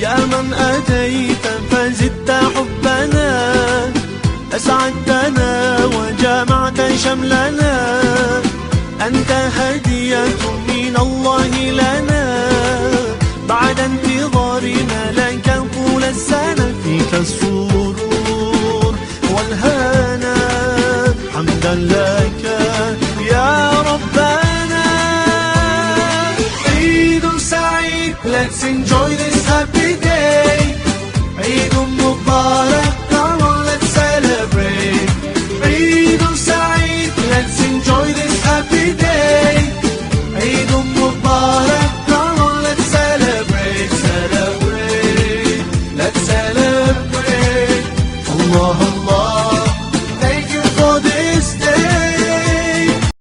يا من أتيت فزدت حبنا أسعدتنا وجمعت شملنا. أنت هدية من الله لنا. بعد انتظارنا لك طول السنة فيك السرور والهنا. حمدا لك يا ربنا. عيد سعيد Let's enjoy this happy amor.